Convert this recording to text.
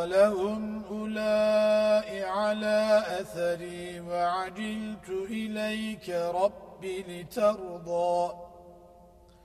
قالهم أولئي على أثري وعجلت إليك رب لترضى